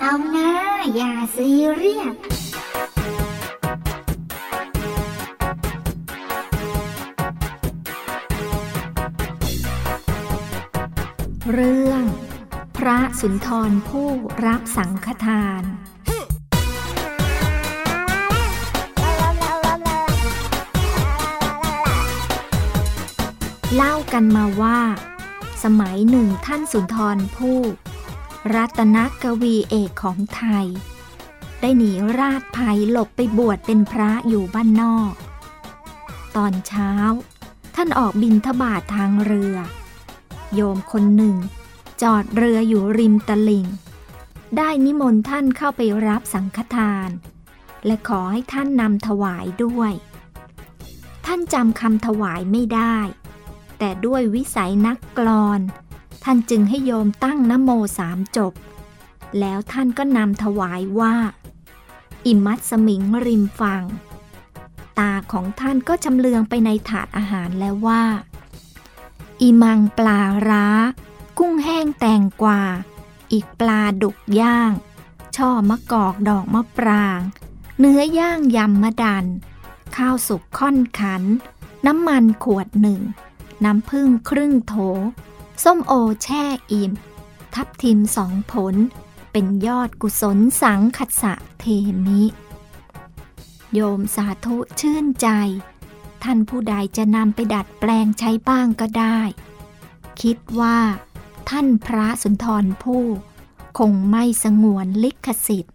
เอานะ อย่าซีเรียสเรื่อง พระสุนทรผู้รับสังฆทานเล่ากันมาว่า สมัยหนึ่งท่านสุนทรผู้ รัตนกวีเอกของไทย ได้หนีราชภัยหลบไปบวชเป็นพระอยู่บ้านนอก ตอนเช้า ท่านออกบินทบาททางเรือ โยมคนหนึ่ง จอดเรืออยู่ริมตลิ่ง ได้นิมนต์ท่านเข้าไปรับสังฆทาน และขอให้ท่านนำถวายด้วย ท่านจำคำถวายไม่ได้ แต่ด้วยวิสัยนักกลอน ท่านจึงให้โยมตั้งนโมสามจบ แล้วท่านก็นำถวายว่า อิมัตสมิงริมฝั่ง ตาของท่านก็ชำเลืองไปในถาดอาหารแล้วว่า อีมังปลาร้า กุ้งแห้งแตงกวา อีกปลาดุกย่าง ช่อมะกอกดอกมะปราง เนื้อย่างยำมะดัน ข้าวสุกค่อนขัน น้ำมันขวดหนึ่งน้ำผึ้งครึ่งโถ ส้มโอแช่อิ่ม ทับทิมสองผล เป็นยอดกุศลสังคัสสะเทมิ โยมสาธุชื่นใจ ท่านผู้ใดจะนำไปดัดแปลงใช้บ้างก็ได้ คิดว่า ท่านพระสุนทรผู้ คงไม่สงวนลิขสิทธิ์